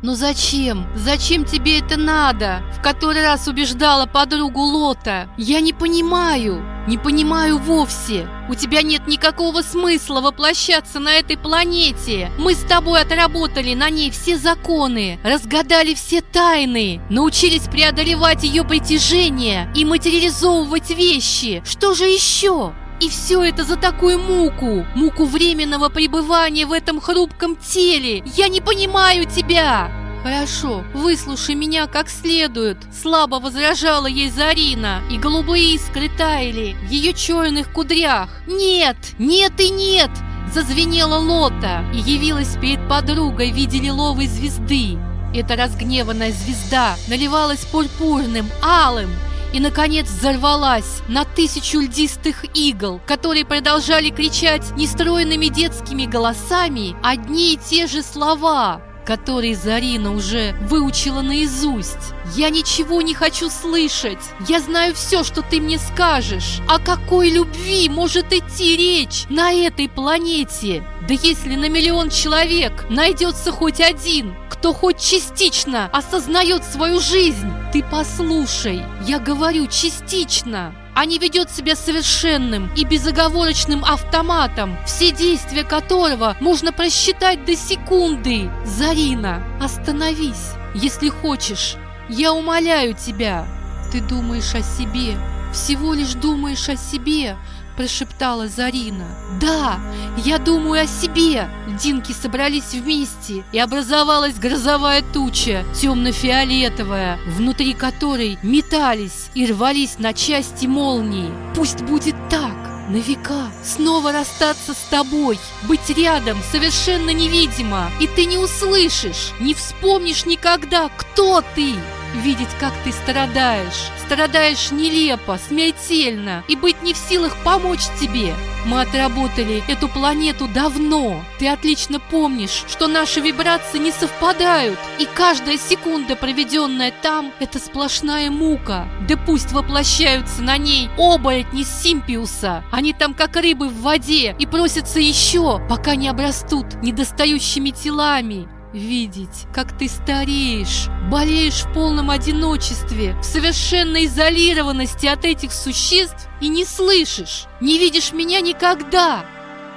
«Ну зачем? Зачем тебе это надо?» В который раз убеждала подругу Лота. «Я не понимаю, не понимаю вовсе. У тебя нет никакого смысла воплощаться на этой планете. Мы с тобой отработали на ней все законы, разгадали все тайны, научились преодолевать ее притяжение и материализовывать вещи. Что же еще?» И все это за такую муку, муку временного пребывания в этом хрупком теле. Я не понимаю тебя. Хорошо, выслушай меня как следует. Слабо возражала ей Зарина, и голубые искры таяли в ее черных кудрях. Нет, нет и нет! Зазвенела лота и явилась перед подругой в виде лиловой звезды. Эта разгневанная звезда наливалась пурпурным, алым, и, наконец, взорвалась на тысячу льдистых игл, которые продолжали кричать нестроенными детскими голосами одни и те же слова, которые Зарина уже выучила наизусть. «Я ничего не хочу слышать! Я знаю все, что ты мне скажешь! О какой любви может идти речь на этой планете? Да если на миллион человек найдется хоть один, кто хоть частично осознает свою жизнь. Ты послушай, я говорю частично. А не ведет себя совершенным и безоговорочным автоматом, все действия которого можно просчитать до секунды. Зарина, остановись, если хочешь. Я умоляю тебя. Ты думаешь о себе, всего лишь думаешь о себе, прошептала Зарина. «Да, я думаю о себе!» Динки собрались вместе, и образовалась грозовая туча, темно-фиолетовая, внутри которой метались и рвались на части молнии. «Пусть будет так!» на века, снова расстаться с тобой, быть рядом совершенно невидимо, и ты не услышишь, не вспомнишь никогда, кто ты видеть, как ты страдаешь. Страдаешь нелепо, смертельно, и быть не в силах помочь тебе. Мы отработали эту планету давно. Ты отлично помнишь, что наши вибрации не совпадают, и каждая секунда, проведенная там, это сплошная мука. Да пусть воплощаются на ней оборотни Симпиуса. Они там как рыбы в воде и просятся еще, пока не обрастут недостающими телами видеть, как ты стареешь, болеешь в полном одиночестве, в совершенной изолированности от этих существ и не слышишь, не видишь меня никогда.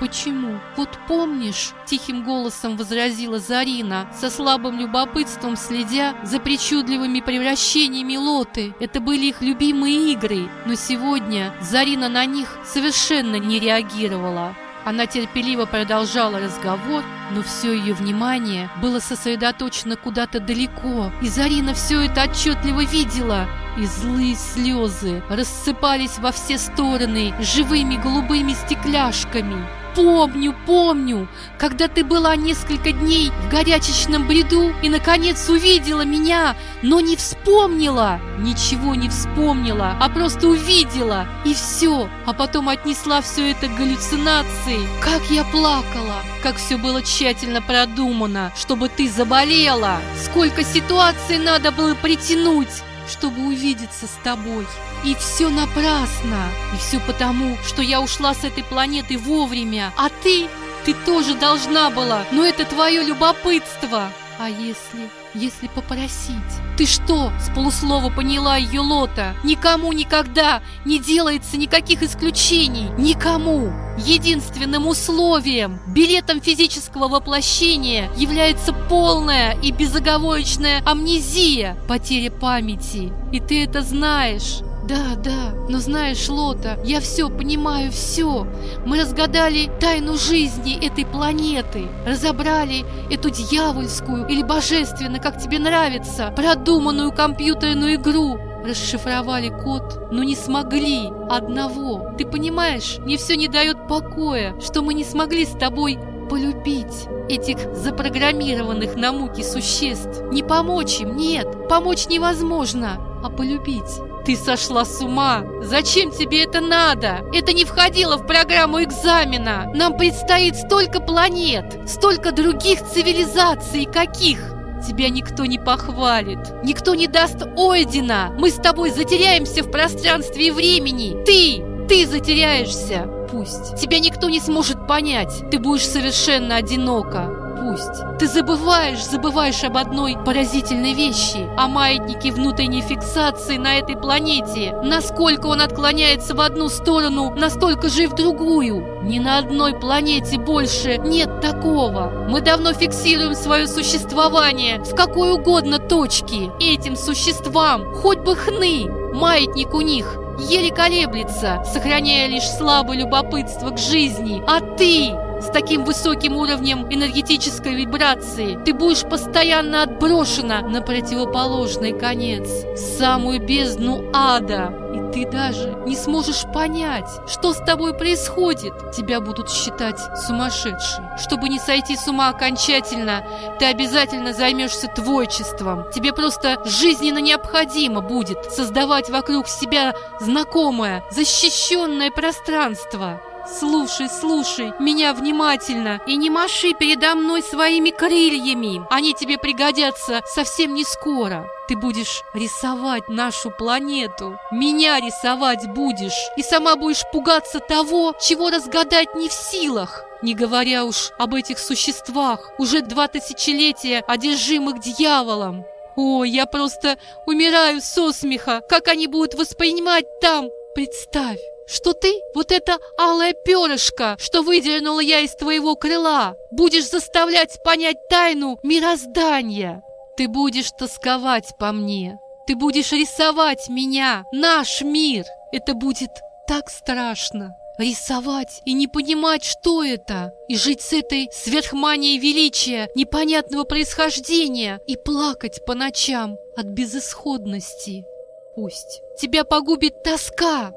«Почему? Вот помнишь?» – тихим голосом возразила Зарина, со слабым любопытством следя за причудливыми превращениями Лоты. Это были их любимые игры, но сегодня Зарина на них совершенно не реагировала. Она терпеливо продолжала разговор, но все ее внимание было сосредоточено куда-то далеко, и Зарина все это отчетливо видела, и злые слезы рассыпались во все стороны живыми голубыми стекляшками. Помню, помню, когда ты была несколько дней в горячечном бреду и, наконец, увидела меня, но не вспомнила. Ничего не вспомнила, а просто увидела, и все. А потом отнесла все это к галлюцинации. Как я плакала, как все было тщательно продумано, чтобы ты заболела. Сколько ситуаций надо было притянуть, чтобы увидеться с тобой. И все напрасно. И все потому, что я ушла с этой планеты вовремя. А ты, ты тоже должна была. Но это твое любопытство. А если, если попросить? Ты что, с полуслова поняла ее Лота? Никому никогда не делается никаких исключений. Никому. Единственным условием, билетом физического воплощения является полная и безоговорочная амнезия, потеря памяти. И ты это знаешь. Да, да, но знаешь, Лота, я все понимаю, все. Мы разгадали тайну жизни этой планеты, разобрали эту дьявольскую или божественную, как тебе нравится, продуманную компьютерную игру, расшифровали код, но не смогли одного. Ты понимаешь, мне все не дает покоя, что мы не смогли с тобой полюбить этих запрограммированных на муки существ. Не помочь им, нет, помочь невозможно, а полюбить. Ты сошла с ума! Зачем тебе это надо? Это не входило в программу экзамена. Нам предстоит столько планет, столько других цивилизаций, каких Тебя никто не похвалит, никто не даст Ойдена. Мы с тобой затеряемся в пространстве и времени. Ты, ты затеряешься. Пусть. Тебя никто не сможет понять. Ты будешь совершенно одинока. Пусть. Ты забываешь, забываешь об одной поразительной вещи, о маятнике внутренней фиксации на этой планете. Насколько он отклоняется в одну сторону, настолько же и в другую. Ни на одной планете больше нет такого. Мы давно фиксируем свое существование в какой угодно точке. Этим существам хоть бы хны, маятник у них еле колеблется, сохраняя лишь слабое любопытство к жизни. А ты с таким высоким уровнем энергетической вибрации ты будешь постоянно отброшена на противоположный конец, в самую бездну ада. И ты даже не сможешь понять, что с тобой происходит. Тебя будут считать сумасшедшей. Чтобы не сойти с ума окончательно, ты обязательно займешься творчеством. Тебе просто жизненно необходимо будет создавать вокруг себя знакомое, защищенное пространство. Слушай, слушай меня внимательно и не маши передо мной своими крыльями. Они тебе пригодятся совсем не скоро. Ты будешь рисовать нашу планету. Меня рисовать будешь. И сама будешь пугаться того, чего разгадать не в силах. Не говоря уж об этих существах, уже два тысячелетия одержимых дьяволом. О, я просто умираю со смеха, как они будут воспринимать там. Представь, что ты, вот это алое перышко, что выдернула я из твоего крыла, будешь заставлять понять тайну мироздания. Ты будешь тосковать по мне, ты будешь рисовать меня, наш мир. Это будет так страшно. Рисовать и не понимать, что это, и жить с этой сверхманией величия, непонятного происхождения, и плакать по ночам от безысходности. Пусть тебя погубит тоска,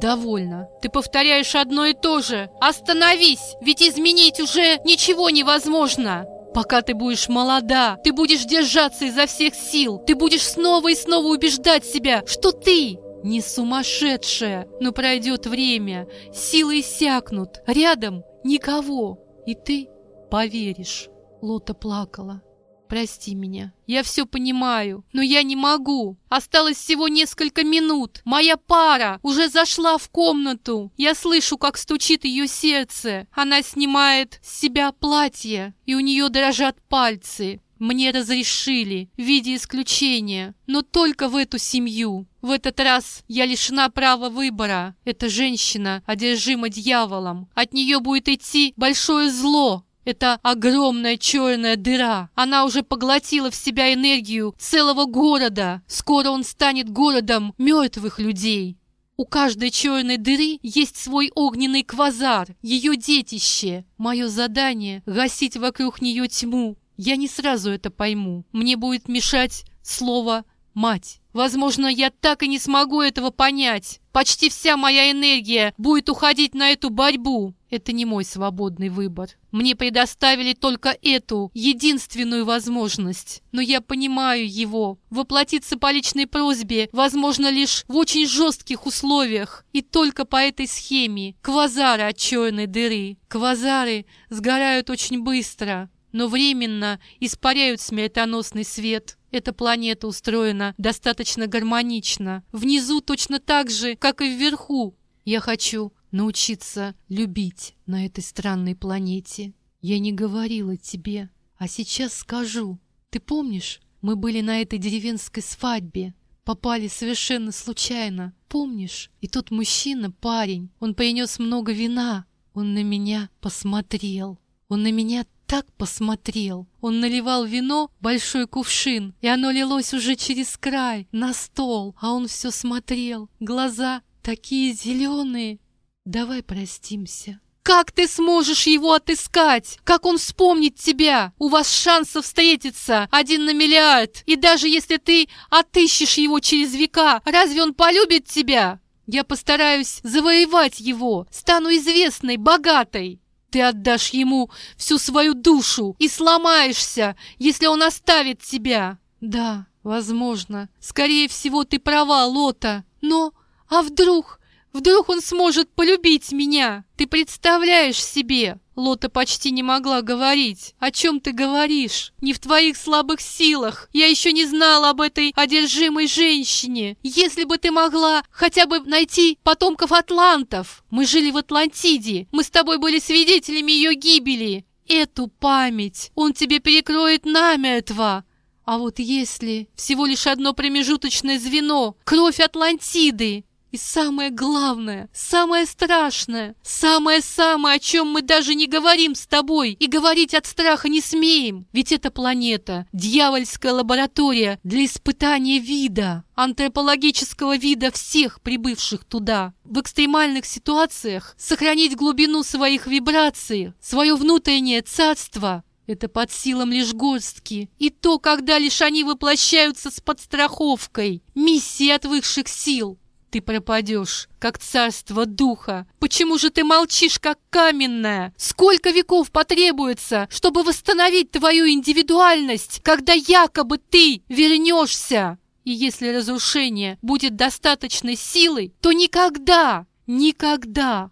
«Довольно. Ты повторяешь одно и то же. Остановись, ведь изменить уже ничего невозможно!» Пока ты будешь молода, ты будешь держаться изо всех сил, ты будешь снова и снова убеждать себя, что ты не сумасшедшая. Но пройдет время, силы иссякнут, рядом никого, и ты поверишь. Лота плакала. Прости меня. Я все понимаю, но я не могу. Осталось всего несколько минут. Моя пара уже зашла в комнату. Я слышу, как стучит ее сердце. Она снимает с себя платье, и у нее дрожат пальцы. Мне разрешили в виде исключения, но только в эту семью. В этот раз я лишена права выбора. Эта женщина одержима дьяволом. От нее будет идти большое зло, это огромная черная дыра. Она уже поглотила в себя энергию целого города. Скоро он станет городом мертвых людей. У каждой черной дыры есть свой огненный квазар, ее детище. Мое задание — гасить вокруг нее тьму. Я не сразу это пойму. Мне будет мешать слово «мать». Возможно, я так и не смогу этого понять. Почти вся моя энергия будет уходить на эту борьбу. Это не мой свободный выбор. Мне предоставили только эту, единственную возможность. Но я понимаю его. Воплотиться по личной просьбе возможно лишь в очень жестких условиях. И только по этой схеме. Квазары от черной дыры. Квазары сгорают очень быстро, но временно испаряют смертоносный свет. Эта планета устроена достаточно гармонично. Внизу точно так же, как и вверху. Я хочу научиться любить на этой странной планете. Я не говорила тебе, а сейчас скажу. Ты помнишь, мы были на этой деревенской свадьбе, попали совершенно случайно. Помнишь? И тот мужчина, парень, он принес много вина. Он на меня посмотрел. Он на меня так посмотрел. Он наливал вино в большой кувшин, и оно лилось уже через край, на стол, а он все смотрел. Глаза такие зеленые. Давай простимся. Как ты сможешь его отыскать? Как он вспомнит тебя? У вас шансов встретиться один на миллиард. И даже если ты отыщешь его через века, разве он полюбит тебя? Я постараюсь завоевать его, стану известной, богатой. Ты отдашь ему всю свою душу и сломаешься, если он оставит тебя. Да, возможно. Скорее всего, ты права, Лота. Но, а вдруг... Вдруг он сможет полюбить меня? Ты представляешь себе? Лота почти не могла говорить. «О чем ты говоришь? Не в твоих слабых силах. Я еще не знала об этой одержимой женщине. Если бы ты могла хотя бы найти потомков атлантов. Мы жили в Атлантиде. Мы с тобой были свидетелями ее гибели. эту память, он тебе перекроет намертво. А вот если всего лишь одно промежуточное звено, кровь Атлантиды, и самое главное, самое страшное, самое-самое, о чем мы даже не говорим с тобой и говорить от страха не смеем. Ведь эта планета – дьявольская лаборатория для испытания вида, антропологического вида всех прибывших туда. В экстремальных ситуациях сохранить глубину своих вибраций, свое внутреннее царство – это под силам лишь горстки. И то, когда лишь они воплощаются с подстраховкой, миссии от высших сил – ты пропадешь, как царство духа. Почему же ты молчишь, как каменная? Сколько веков потребуется, чтобы восстановить твою индивидуальность, когда якобы ты вернешься? И если разрушение будет достаточной силой, то никогда, никогда.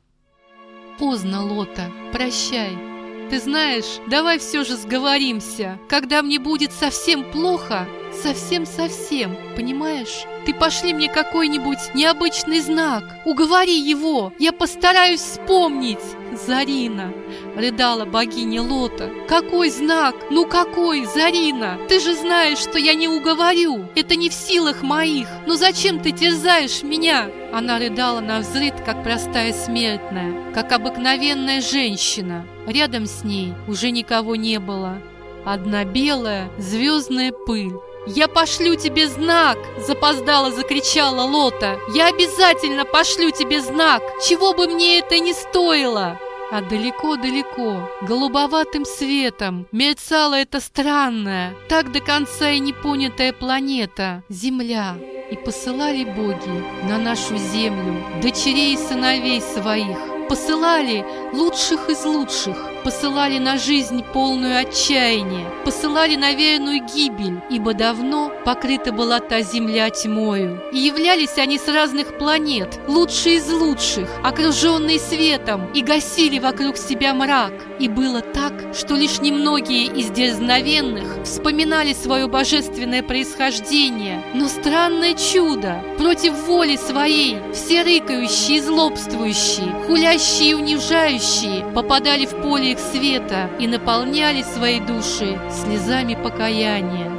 Поздно, Лота, прощай. Ты знаешь, давай все же сговоримся. Когда мне будет совсем плохо, совсем-совсем, понимаешь? Ты пошли мне какой-нибудь необычный знак. Уговори его, я постараюсь вспомнить. Зарина, рыдала богиня Лота. Какой знак? Ну какой, Зарина? Ты же знаешь, что я не уговорю. Это не в силах моих. Ну зачем ты терзаешь меня? Она рыдала на взрыд, как простая смертная, как обыкновенная женщина. Рядом с ней уже никого не было. Одна белая звездная пыль «Я пошлю тебе знак!» – запоздало закричала Лота. «Я обязательно пошлю тебе знак, чего бы мне это ни стоило!» А далеко-далеко, голубоватым светом, мерцала эта странная, так до конца и не понятая планета – Земля. И посылали боги на нашу землю дочерей и сыновей своих, посылали лучших из лучших, посылали на жизнь полную отчаяния, посылали на верную гибель, ибо давно покрыта была та земля тьмою. И являлись они с разных планет, лучшие из лучших, окруженные светом, и гасили вокруг себя мрак. И было так, что лишь немногие из дерзновенных вспоминали свое божественное происхождение. Но странное чудо! Против воли своей все рыкающие злобствующие, хулящие и унижающие попадали в поле их света и наполняли свои души слезами покаяния.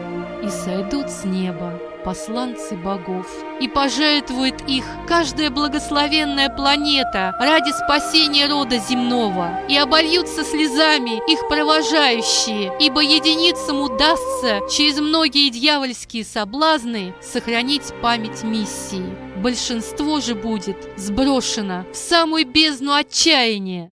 И сойдут с неба посланцы богов, и пожертвует их каждая благословенная планета ради спасения рода земного, и обольются слезами их провожающие, ибо единицам удастся через многие дьявольские соблазны сохранить память миссии. Большинство же будет сброшено в самую бездну отчаяния.